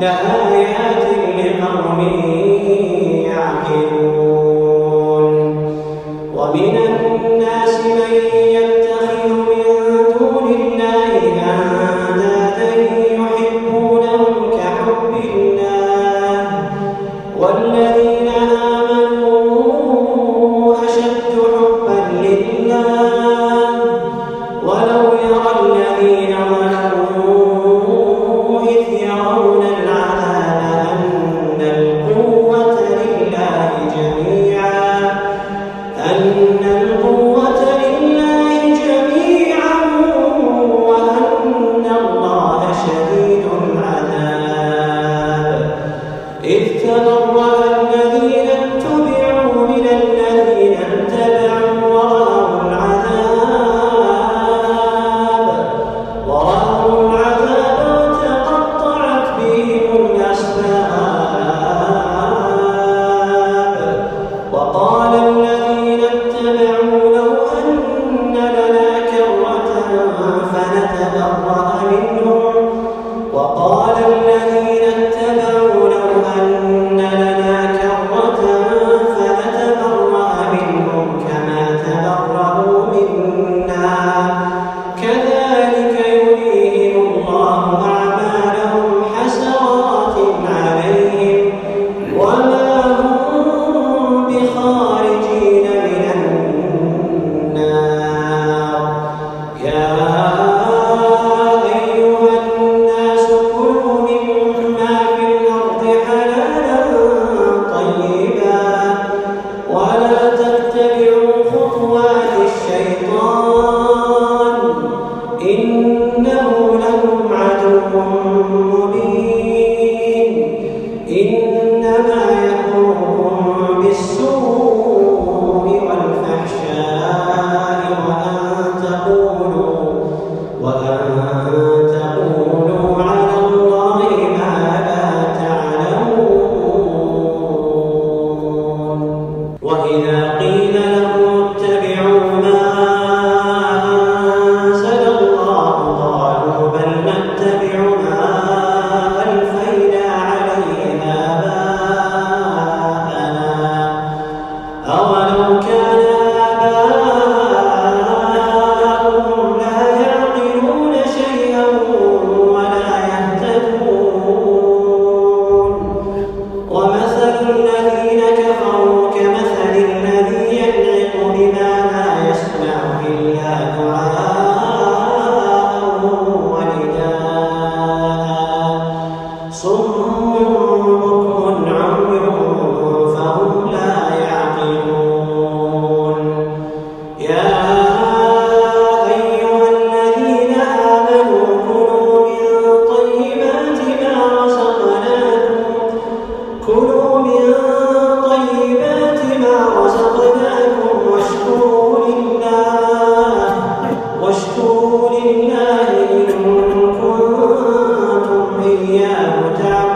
لآيات لقوم يعقلون. قال إنما Yeah.